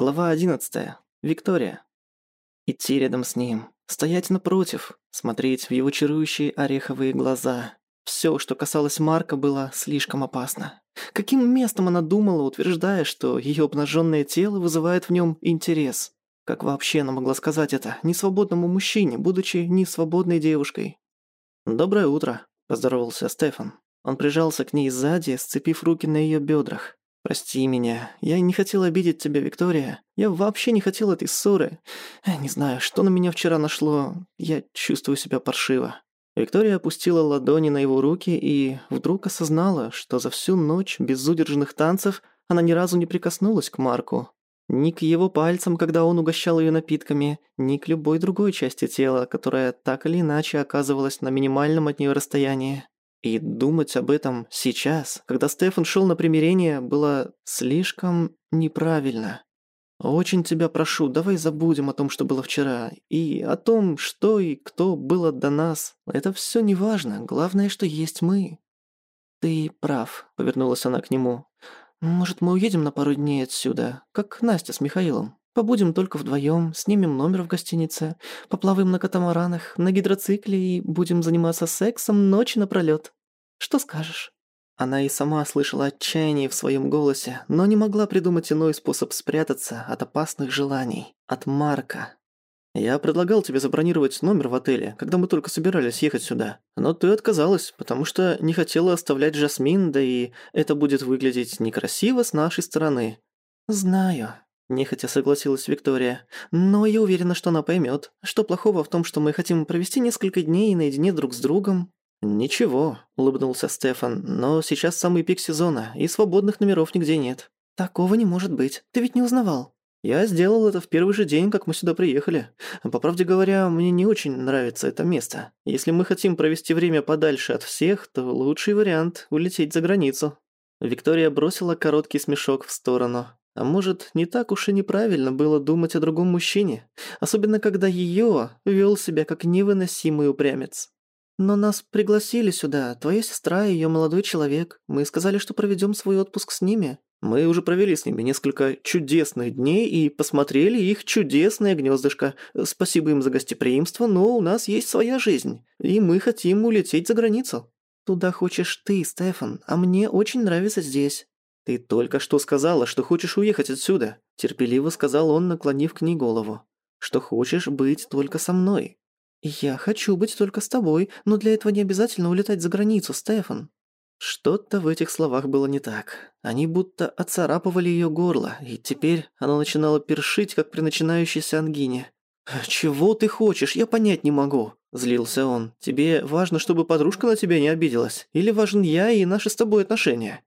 Глава 11. Виктория. Идти рядом с ним, стоять напротив, смотреть в его чарующие ореховые глаза. Все, что касалось Марка, было слишком опасно. Каким местом она думала, утверждая, что ее обнаженное тело вызывает в нем интерес? Как вообще она могла сказать это несвободному мужчине, будучи несвободной девушкой? «Доброе утро», – поздоровался Стефан. Он прижался к ней сзади, сцепив руки на ее бедрах. «Прости меня. Я не хотел обидеть тебя, Виктория. Я вообще не хотел этой ссоры. Не знаю, что на меня вчера нашло. Я чувствую себя паршиво». Виктория опустила ладони на его руки и вдруг осознала, что за всю ночь безудержных танцев она ни разу не прикоснулась к Марку. Ни к его пальцам, когда он угощал ее напитками, ни к любой другой части тела, которая так или иначе оказывалась на минимальном от нее расстоянии. И думать об этом сейчас, когда Стефан шел на примирение, было слишком неправильно. «Очень тебя прошу, давай забудем о том, что было вчера, и о том, что и кто было до нас. Это все не важно, главное, что есть мы». «Ты прав», — повернулась она к нему. «Может, мы уедем на пару дней отсюда, как Настя с Михаилом? Побудем только вдвоем, снимем номер в гостинице, поплаваем на катамаранах, на гидроцикле и будем заниматься сексом ночи напролёт. Что скажешь?» Она и сама слышала отчаяние в своем голосе, но не могла придумать иной способ спрятаться от опасных желаний, от Марка. «Я предлагал тебе забронировать номер в отеле, когда мы только собирались ехать сюда. Но ты отказалась, потому что не хотела оставлять Жасмин, да и это будет выглядеть некрасиво с нашей стороны». «Знаю», – нехотя согласилась Виктория. «Но я уверена, что она поймет. Что плохого в том, что мы хотим провести несколько дней наедине друг с другом, «Ничего», — улыбнулся Стефан, «но сейчас самый пик сезона, и свободных номеров нигде нет». «Такого не может быть. Ты ведь не узнавал». «Я сделал это в первый же день, как мы сюда приехали. По правде говоря, мне не очень нравится это место. Если мы хотим провести время подальше от всех, то лучший вариант — улететь за границу». Виктория бросила короткий смешок в сторону. А может, не так уж и неправильно было думать о другом мужчине, особенно когда её вёл себя как невыносимый упрямец. «Но нас пригласили сюда, твоя сестра и её молодой человек. Мы сказали, что проведём свой отпуск с ними». «Мы уже провели с ними несколько чудесных дней и посмотрели их чудесное гнездышко. Спасибо им за гостеприимство, но у нас есть своя жизнь, и мы хотим улететь за границу». «Туда хочешь ты, Стефан, а мне очень нравится здесь». «Ты только что сказала, что хочешь уехать отсюда», – терпеливо сказал он, наклонив к ней голову. «Что хочешь быть только со мной». «Я хочу быть только с тобой, но для этого не обязательно улетать за границу, Стефан». Что-то в этих словах было не так. Они будто оцарапывали её горло, и теперь оно начинало першить, как при начинающейся ангине. «Чего ты хочешь? Я понять не могу», – злился он. «Тебе важно, чтобы подружка на тебя не обиделась? Или важен я и наши с тобой отношения?»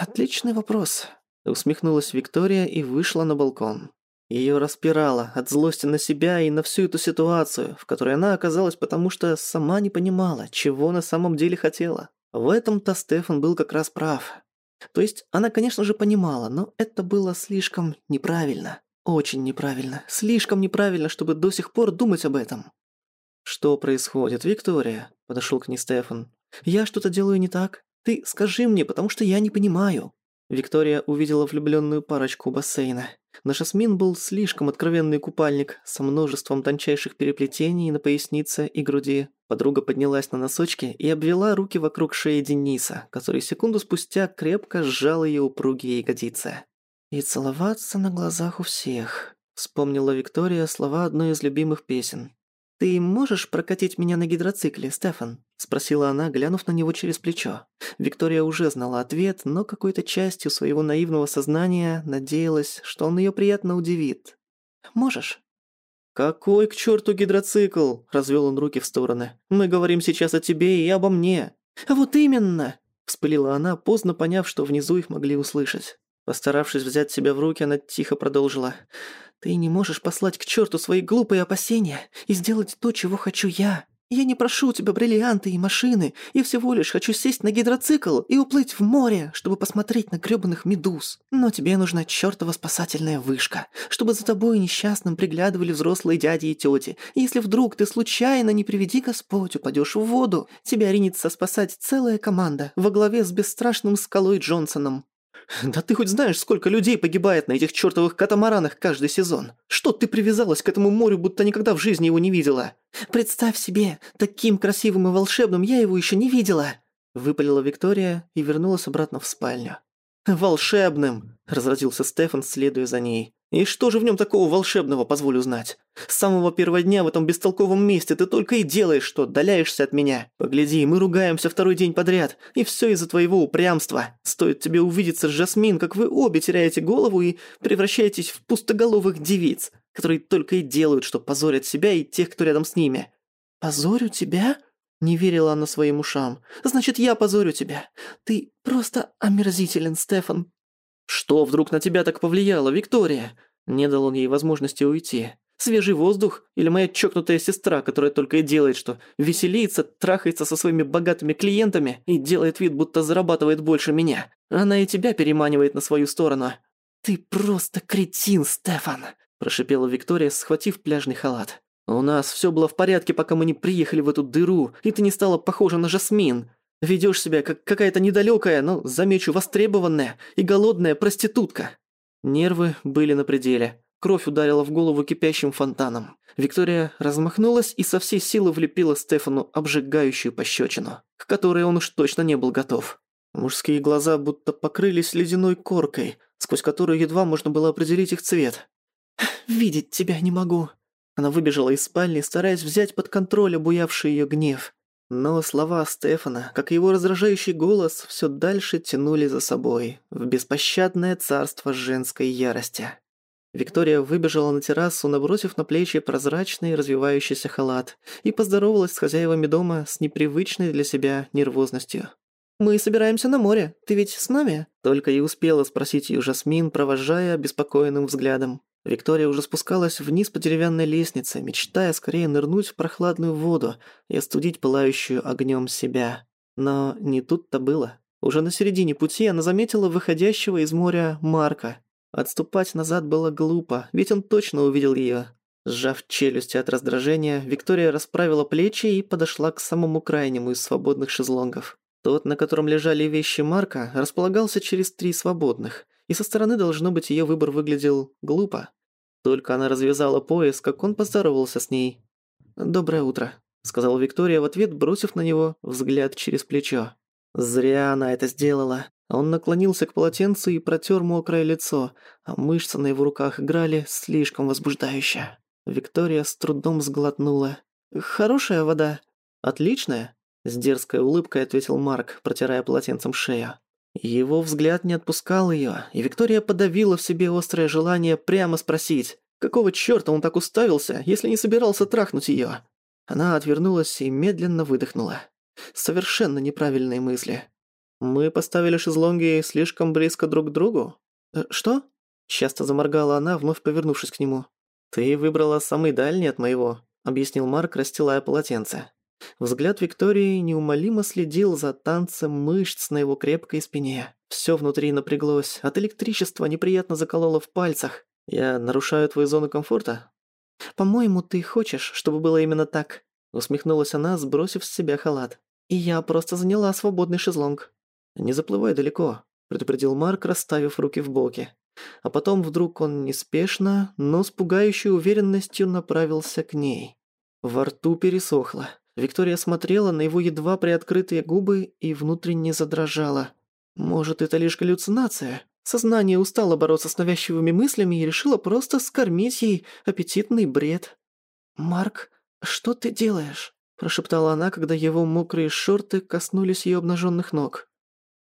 «Отличный вопрос», – усмехнулась Виктория и вышла на балкон. Её распирало от злости на себя и на всю эту ситуацию, в которой она оказалась, потому что сама не понимала, чего на самом деле хотела. В этом-то Стефан был как раз прав. То есть она, конечно же, понимала, но это было слишком неправильно. Очень неправильно. Слишком неправильно, чтобы до сих пор думать об этом. «Что происходит, Виктория?» – подошёл к ней Стефан. «Я что-то делаю не так? Ты скажи мне, потому что я не понимаю». Виктория увидела влюблённую парочку у бассейна. На Жасмин был слишком откровенный купальник со множеством тончайших переплетений на пояснице и груди. Подруга поднялась на носочки и обвела руки вокруг шеи Дениса, который секунду спустя крепко сжал ее упругие ягодицы. «И целоваться на глазах у всех», — вспомнила Виктория слова одной из любимых песен. «Ты можешь прокатить меня на гидроцикле, Стефан?» – спросила она, глянув на него через плечо. Виктория уже знала ответ, но какой-то частью своего наивного сознания надеялась, что он её приятно удивит. «Можешь?» «Какой к чёрту гидроцикл?» – развёл он руки в стороны. «Мы говорим сейчас о тебе и обо мне». «Вот именно!» – вспылила она, поздно поняв, что внизу их могли услышать. Постаравшись взять себя в руки, она тихо продолжила. «Ты не можешь послать к черту свои глупые опасения и сделать то, чего хочу я. Я не прошу у тебя бриллианты и машины, я всего лишь хочу сесть на гидроцикл и уплыть в море, чтобы посмотреть на грёбаных медуз. Но тебе нужна чертова спасательная вышка, чтобы за тобой несчастным приглядывали взрослые дяди и тети. И если вдруг ты случайно, не приведи Господь, упадешь в воду, тебя ринется спасать целая команда во главе с бесстрашным скалой Джонсоном. Да ты хоть знаешь, сколько людей погибает на этих чертовых катамаранах каждый сезон? Что ты привязалась к этому морю, будто никогда в жизни его не видела? Представь себе, таким красивым и волшебным я его еще не видела!» Выпалила Виктория и вернулась обратно в спальню. «Волшебным!» – разразился Стефан, следуя за ней. «И что же в нем такого волшебного, позволю знать? С самого первого дня в этом бестолковом месте ты только и делаешь, что отдаляешься от меня. Погляди, мы ругаемся второй день подряд, и все из-за твоего упрямства. Стоит тебе увидеться с Жасмин, как вы обе теряете голову и превращаетесь в пустоголовых девиц, которые только и делают, что позорят себя и тех, кто рядом с ними». «Позорю тебя?» Не верила она своим ушам. «Значит, я позорю тебя. Ты просто омерзителен, Стефан». «Что вдруг на тебя так повлияло, Виктория?» Не дал он ей возможности уйти. «Свежий воздух? Или моя чокнутая сестра, которая только и делает, что веселится, трахается со своими богатыми клиентами и делает вид, будто зарабатывает больше меня? Она и тебя переманивает на свою сторону». «Ты просто кретин, Стефан!» – прошипела Виктория, схватив пляжный халат. «У нас все было в порядке, пока мы не приехали в эту дыру, и ты не стала похожа на Жасмин. Ведешь себя как какая-то недалекая, но, замечу, востребованная и голодная проститутка». Нервы были на пределе. Кровь ударила в голову кипящим фонтаном. Виктория размахнулась и со всей силы влепила Стефану обжигающую пощечину, к которой он уж точно не был готов. Мужские глаза будто покрылись ледяной коркой, сквозь которую едва можно было определить их цвет. «Видеть тебя не могу», она выбежала из спальни, стараясь взять под контроль обуявший ее гнев. Но слова Стефана, как и его раздражающий голос, все дальше тянули за собой, в беспощадное царство женской ярости. Виктория выбежала на террасу, набросив на плечи прозрачный развивающийся халат, и поздоровалась с хозяевами дома с непривычной для себя нервозностью. «Мы собираемся на море. Ты ведь с нами?» Только и успела спросить ее Жасмин, провожая обеспокоенным взглядом. Виктория уже спускалась вниз по деревянной лестнице, мечтая скорее нырнуть в прохладную воду и остудить пылающую огнем себя. Но не тут-то было. Уже на середине пути она заметила выходящего из моря Марка. Отступать назад было глупо, ведь он точно увидел ее. Сжав челюсти от раздражения, Виктория расправила плечи и подошла к самому крайнему из свободных шезлонгов. Тот, на котором лежали вещи Марка, располагался через три свободных, и со стороны, должно быть, ее выбор выглядел глупо. Только она развязала пояс, как он поздоровался с ней. «Доброе утро», — сказала Виктория в ответ, бросив на него взгляд через плечо. Зря она это сделала. Он наклонился к полотенцу и протер мокрое лицо, а мышцы на его руках играли слишком возбуждающе. Виктория с трудом сглотнула. «Хорошая вода?» «Отличная», — с дерзкой улыбкой ответил Марк, протирая полотенцем шею. Его взгляд не отпускал ее, и Виктория подавила в себе острое желание прямо спросить, какого чёрта он так уставился, если не собирался трахнуть её. Она отвернулась и медленно выдохнула. Совершенно неправильные мысли. «Мы поставили шезлонги слишком близко друг к другу?» «Э, «Что?» Часто заморгала она, вновь повернувшись к нему. «Ты выбрала самый дальний от моего», — объяснил Марк, расстилая полотенце. Взгляд Виктории неумолимо следил за танцем мышц на его крепкой спине. Всё внутри напряглось, от электричества неприятно закололо в пальцах. «Я нарушаю твою зону комфорта?» «По-моему, ты хочешь, чтобы было именно так», усмехнулась она, сбросив с себя халат. «И я просто заняла свободный шезлонг». «Не заплывай далеко», предупредил Марк, расставив руки в боки. А потом вдруг он неспешно, но с пугающей уверенностью направился к ней. Во рту пересохло. Виктория смотрела на его едва приоткрытые губы и внутренне задрожала. Может, это лишь галлюцинация? Сознание устало бороться с навязчивыми мыслями и решило просто скормить ей аппетитный бред. «Марк, что ты делаешь?» – прошептала она, когда его мокрые шорты коснулись ее обнаженных ног.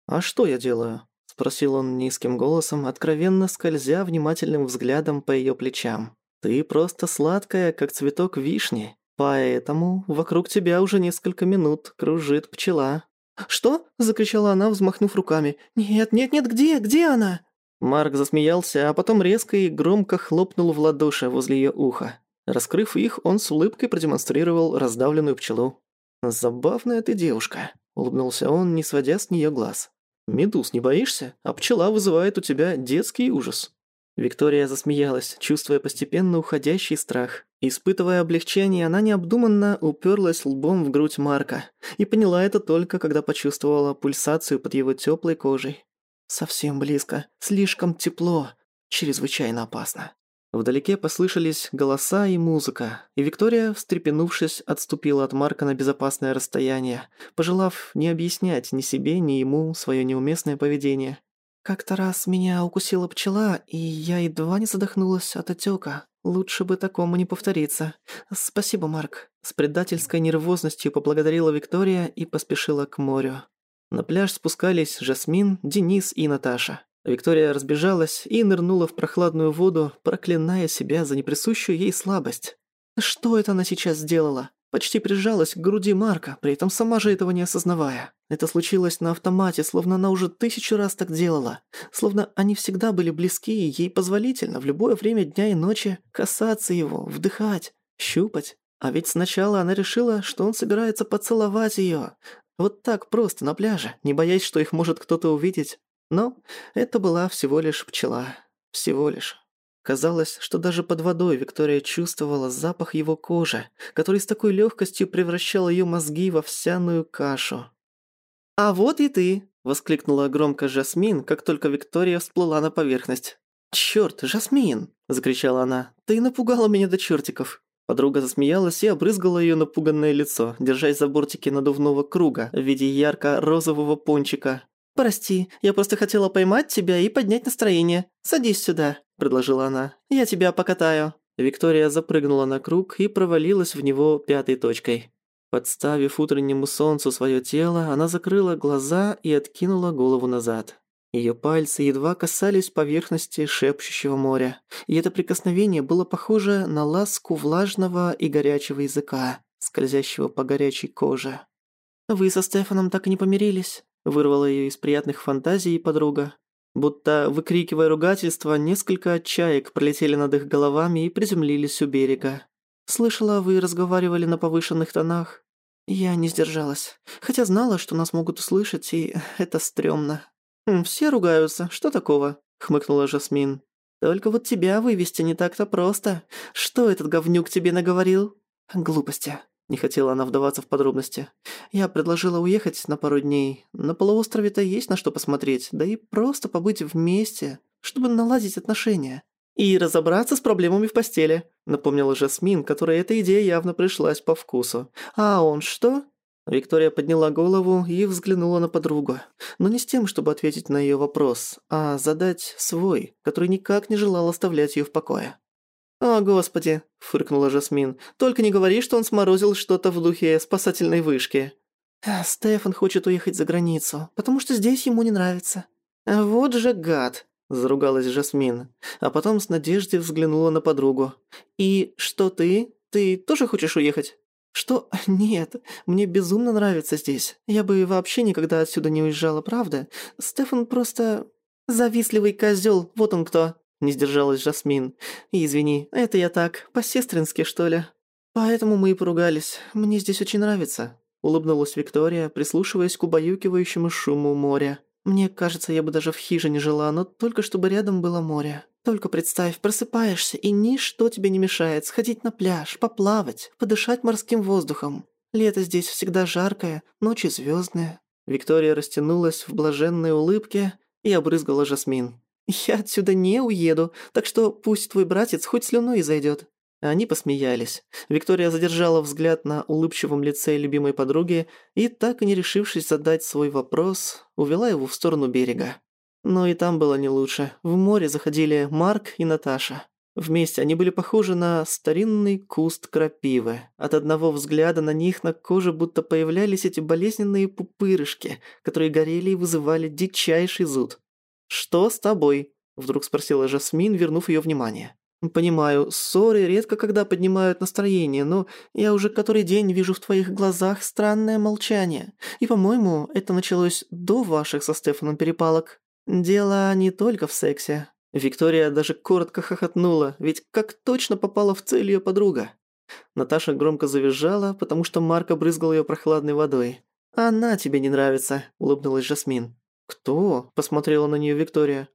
«А что я делаю?» – спросил он низким голосом, откровенно скользя внимательным взглядом по ее плечам. «Ты просто сладкая, как цветок вишни. Поэтому вокруг тебя уже несколько минут кружит пчела». «Что?» – закричала она, взмахнув руками. «Нет, нет, нет, где? Где она?» Марк засмеялся, а потом резко и громко хлопнул в ладоши возле ее уха. Раскрыв их, он с улыбкой продемонстрировал раздавленную пчелу. «Забавная ты девушка», – улыбнулся он, не сводя с нее глаз. «Медуз не боишься? А пчела вызывает у тебя детский ужас». Виктория засмеялась, чувствуя постепенно уходящий страх. Испытывая облегчение, она необдуманно уперлась лбом в грудь Марка и поняла это только, когда почувствовала пульсацию под его теплой кожей. Совсем близко, слишком тепло, чрезвычайно опасно. Вдалеке послышались голоса и музыка, и Виктория, встрепенувшись, отступила от Марка на безопасное расстояние, пожелав не объяснять ни себе, ни ему свое неуместное поведение. «Как-то раз меня укусила пчела, и я едва не задохнулась от отека. Лучше бы такому не повториться. Спасибо, Марк». С предательской нервозностью поблагодарила Виктория и поспешила к морю. На пляж спускались Жасмин, Денис и Наташа. Виктория разбежалась и нырнула в прохладную воду, проклиная себя за неприсущую ей слабость. Что это она сейчас сделала? Почти прижалась к груди Марка, при этом сама же этого не осознавая. Это случилось на автомате, словно она уже тысячу раз так делала. Словно они всегда были близки, и ей позволительно в любое время дня и ночи касаться его, вдыхать, щупать. А ведь сначала она решила, что он собирается поцеловать её. Вот так просто, на пляже, не боясь, что их может кто-то увидеть. Но это была всего лишь пчела. Всего лишь. Казалось, что даже под водой Виктория чувствовала запах его кожи, который с такой легкостью превращал ее мозги в овсяную кашу. «А вот и ты!» – воскликнула громко Жасмин, как только Виктория всплыла на поверхность. «Чёрт, Жасмин!» – закричала она. «Ты напугала меня до чертиков!» Подруга засмеялась и обрызгала ее напуганное лицо, держась за бортики надувного круга в виде ярко-розового пончика. «Прости, я просто хотела поймать тебя и поднять настроение. Садись сюда», – предложила она. «Я тебя покатаю». Виктория запрыгнула на круг и провалилась в него пятой точкой. Подставив утреннему солнцу свое тело, она закрыла глаза и откинула голову назад. Ее пальцы едва касались поверхности шепчущего моря, и это прикосновение было похоже на ласку влажного и горячего языка, скользящего по горячей коже. «Вы со Стефаном так и не помирились?» Вырвала ее из приятных фантазий подруга. Будто, выкрикивая ругательства, несколько чаек пролетели над их головами и приземлились у берега. «Слышала, вы разговаривали на повышенных тонах?» Я не сдержалась, хотя знала, что нас могут услышать, и это стрёмно. «Все ругаются, что такого?» — хмыкнула Жасмин. «Только вот тебя вывести не так-то просто. Что этот говнюк тебе наговорил?» «Глупости. Не хотела она вдаваться в подробности. Я предложила уехать на пару дней. На полуострове-то есть на что посмотреть, да и просто побыть вместе, чтобы наладить отношения. «И разобраться с проблемами в постели», — напомнила Жасмин, которой эта идея явно пришлась по вкусу. «А он что?» Виктория подняла голову и взглянула на подругу. Но не с тем, чтобы ответить на ее вопрос, а задать свой, который никак не желал оставлять ее в покое. «О, господи!» – фыркнула Жасмин. «Только не говори, что он сморозил что-то в духе спасательной вышки». «А, «Стефан хочет уехать за границу, потому что здесь ему не нравится». «Вот же гад!» – заругалась Жасмин, а потом с надеждой взглянула на подругу. «И что ты? Ты тоже хочешь уехать?» «Что? Нет, мне безумно нравится здесь. Я бы вообще никогда отсюда не уезжала, правда? Стефан просто... завистливый козёл, вот он кто!» Не сдержалась Жасмин. «Извини, это я так, по-сестрински, что ли?» «Поэтому мы и поругались. Мне здесь очень нравится», — улыбнулась Виктория, прислушиваясь к убаюкивающему шуму моря. «Мне кажется, я бы даже в хижине жила, но только чтобы рядом было море. Только представь, просыпаешься, и ничто тебе не мешает сходить на пляж, поплавать, подышать морским воздухом. Лето здесь всегда жаркое, ночи звездные. Виктория растянулась в блаженной улыбке и обрызгала Жасмин. «Я отсюда не уеду, так что пусть твой братец хоть слюной зайдет». Они посмеялись. Виктория задержала взгляд на улыбчивом лице любимой подруги и, так и не решившись задать свой вопрос, увела его в сторону берега. Но и там было не лучше. В море заходили Марк и Наташа. Вместе они были похожи на старинный куст крапивы. От одного взгляда на них на коже будто появлялись эти болезненные пупырышки, которые горели и вызывали дичайший зуд. «Что с тобой?» – вдруг спросила Жасмин, вернув ее внимание. «Понимаю, ссоры редко когда поднимают настроение, но я уже который день вижу в твоих глазах странное молчание. И, по-моему, это началось до ваших со Стефаном перепалок. Дело не только в сексе». Виктория даже коротко хохотнула, ведь как точно попала в цель ее подруга. Наташа громко завизжала, потому что Марк обрызгал ее прохладной водой. «Она тебе не нравится», – улыбнулась Жасмин. «Кто?» – посмотрела на нее Виктория.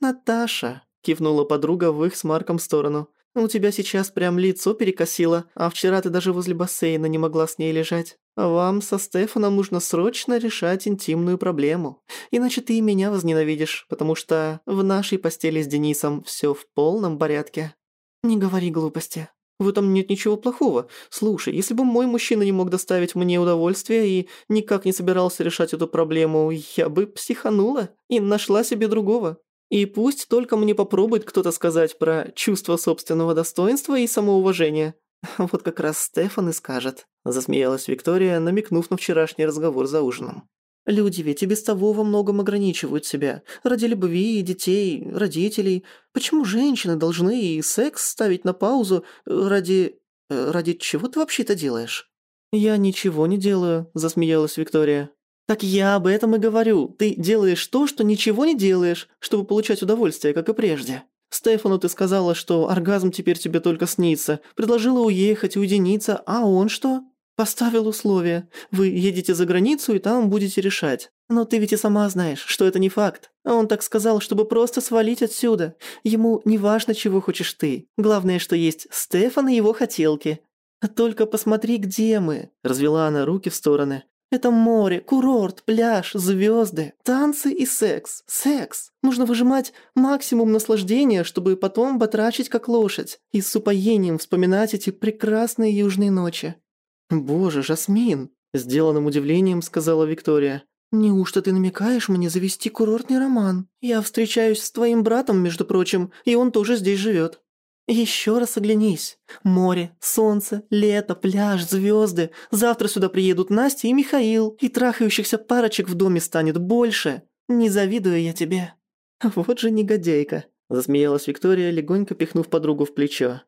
«Наташа», – кивнула подруга в их с Марком сторону. У тебя сейчас прям лицо перекосило, а вчера ты даже возле бассейна не могла с ней лежать. Вам со Стефаном нужно срочно решать интимную проблему. Иначе ты и меня возненавидишь, потому что в нашей постели с Денисом всё в полном порядке. Не говори глупости. В этом нет ничего плохого. Слушай, если бы мой мужчина не мог доставить мне удовольствие и никак не собирался решать эту проблему, я бы психанула и нашла себе другого. И пусть только мне попробует кто-то сказать про чувство собственного достоинства и самоуважения. Вот как раз Стефан и скажет, засмеялась Виктория, намекнув на вчерашний разговор за ужином. Люди ведь и без того во многом ограничивают себя. Ради любви, детей, родителей. Почему женщины должны и секс ставить на паузу ради... Э, ради чего ты вообще это делаешь? «Я ничего не делаю», – засмеялась Виктория. «Так я об этом и говорю. Ты делаешь то, что ничего не делаешь, чтобы получать удовольствие, как и прежде. Стефану ты сказала, что оргазм теперь тебе только снится, предложила уехать, уединиться, а он что? Поставил условия. Вы едете за границу и там будете решать. Но ты ведь и сама знаешь, что это не факт. Он так сказал, чтобы просто свалить отсюда. Ему не важно, чего хочешь ты. Главное, что есть Стефан и его хотелки. Только посмотри, где мы. Развела она руки в стороны. Это море, курорт, пляж, звезды, танцы и секс. Секс. Нужно выжимать максимум наслаждения, чтобы потом батрачить как лошадь и с упоением вспоминать эти прекрасные южные ночи. «Боже, Жасмин!» – сделанным удивлением сказала Виктория. «Неужто ты намекаешь мне завести курортный роман? Я встречаюсь с твоим братом, между прочим, и он тоже здесь живет. Еще раз оглянись. Море, солнце, лето, пляж, звезды. Завтра сюда приедут Настя и Михаил, и трахающихся парочек в доме станет больше. Не завидую я тебе». «Вот же негодяйка», – засмеялась Виктория, легонько пихнув подругу в плечо.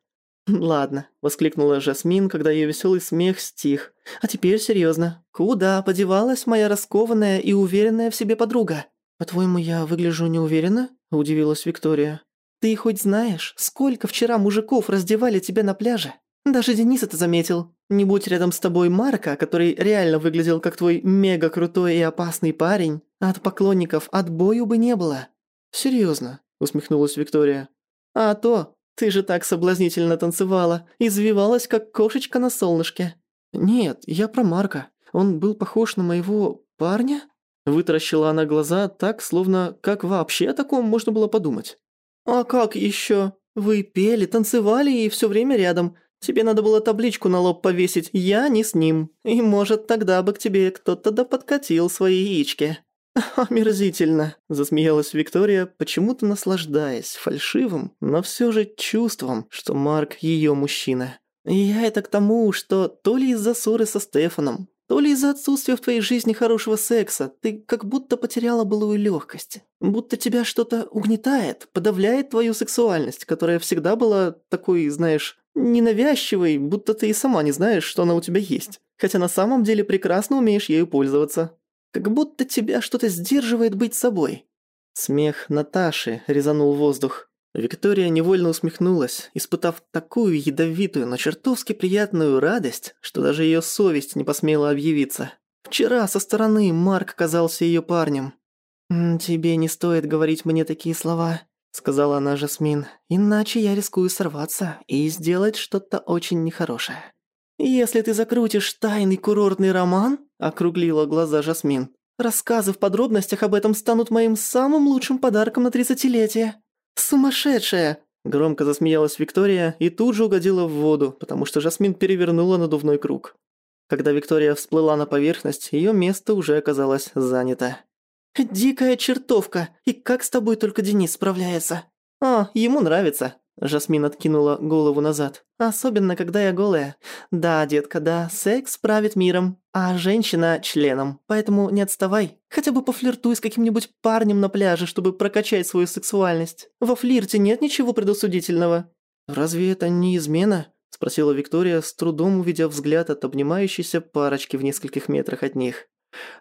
«Ладно», – воскликнула Жасмин, когда ее веселый смех стих. «А теперь серьезно. Куда подевалась моя раскованная и уверенная в себе подруга?» «По-твоему, я выгляжу неуверенно?» – удивилась Виктория. Ты хоть знаешь, сколько вчера мужиков раздевали тебя на пляже? Даже Денис это заметил. Не будь рядом с тобой Марка, который реально выглядел как твой мега крутой и опасный парень, от поклонников отбою бы не было. Серьезно, усмехнулась Виктория. А то, ты же так соблазнительно танцевала, извивалась как кошечка на солнышке. Нет, я про Марка. Он был похож на моего парня? Вытаращила она глаза так, словно как вообще о таком можно было подумать. «А как еще? Вы пели, танцевали и все время рядом. Тебе надо было табличку на лоб повесить «Я не с ним». И, может, тогда бы к тебе кто-то да подкатил свои яички». «Омерзительно», – засмеялась Виктория, почему-то наслаждаясь фальшивым, но все же чувством, что Марк ее мужчина. «Я это к тому, что то ли из-за ссоры со Стефаном, то ли из-за отсутствия в твоей жизни хорошего секса ты как будто потеряла былую легкость. Будто тебя что-то угнетает, подавляет твою сексуальность, которая всегда была такой, знаешь, ненавязчивой, будто ты и сама не знаешь, что она у тебя есть. Хотя на самом деле прекрасно умеешь ею пользоваться. Как будто тебя что-то сдерживает быть собой. Смех Наташи резанул воздух. Виктория невольно усмехнулась, испытав такую ядовитую, но чертовски приятную радость, что даже её совесть не посмела объявиться. Вчера со стороны Марк казался её парнем. «Тебе не стоит говорить мне такие слова», — сказала она Жасмин, «иначе я рискую сорваться и сделать что-то очень нехорошее». «Если ты закрутишь тайный курортный роман», — округлила глаза Жасмин, «рассказы в подробностях об этом станут моим самым лучшим подарком на тридцатилетие». «Сумасшедшая!» Громко засмеялась Виктория и тут же угодила в воду, потому что Жасмин перевернула надувной круг. Когда Виктория всплыла на поверхность, её место уже оказалось занято. «Дикая чертовка! И как с тобой только Денис справляется?» «А, ему нравится», Жасмин откинула голову назад. «Особенно, когда я голая. Да, детка, да, секс правит миром, а женщина – членом. Поэтому не отставай. Хотя бы пофлиртуй с каким-нибудь парнем на пляже, чтобы прокачать свою сексуальность. Во флирте нет ничего предосудительного». «Разве это не измена?» – спросила Виктория, с трудом увидя взгляд от обнимающейся парочки в нескольких метрах от них.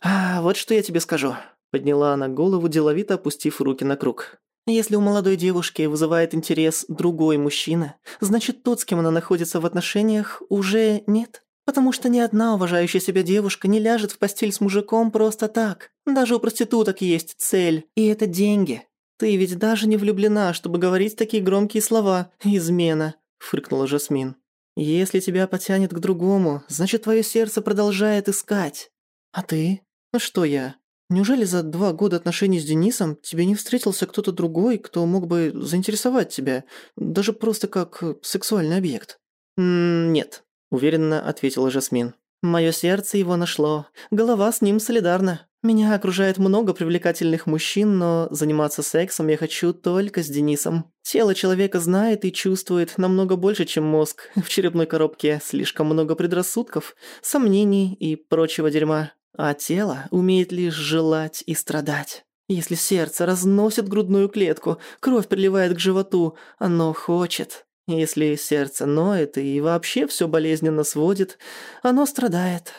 «А, вот что я тебе скажу». Подняла она голову, деловито опустив руки на круг. Если у молодой девушки вызывает интерес другой мужчина, значит тот, с кем она находится в отношениях, уже нет. Потому что ни одна уважающая себя девушка не ляжет в постель с мужиком просто так. Даже у проституток есть цель, и это деньги. Ты ведь даже не влюблена, чтобы говорить такие громкие слова «измена». фыркнула Жасмин. «Если тебя потянет к другому, значит, твое сердце продолжает искать. А ты? Ну что я? Неужели за два года отношений с Денисом тебе не встретился кто-то другой, кто мог бы заинтересовать тебя, даже просто как сексуальный объект?» «М «Нет», – уверенно ответила Жасмин. «Моё сердце его нашло. Голова с ним солидарна. Меня окружает много привлекательных мужчин, но заниматься сексом я хочу только с Денисом. Тело человека знает и чувствует намного больше, чем мозг. В черепной коробке слишком много предрассудков, сомнений и прочего дерьма. А тело умеет лишь желать и страдать. Если сердце разносит грудную клетку, кровь приливает к животу, оно хочет. Если сердце ноет и вообще всё болезненно сводит, оно страдает.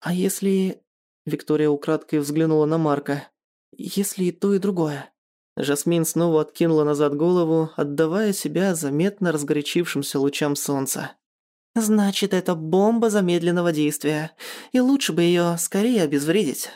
А если Виктория украдкой взглянула на Марка. «Если и то, и другое». Жасмин снова откинула назад голову, отдавая себя заметно разгорячившимся лучам солнца. «Значит, это бомба замедленного действия, и лучше бы её скорее обезвредить».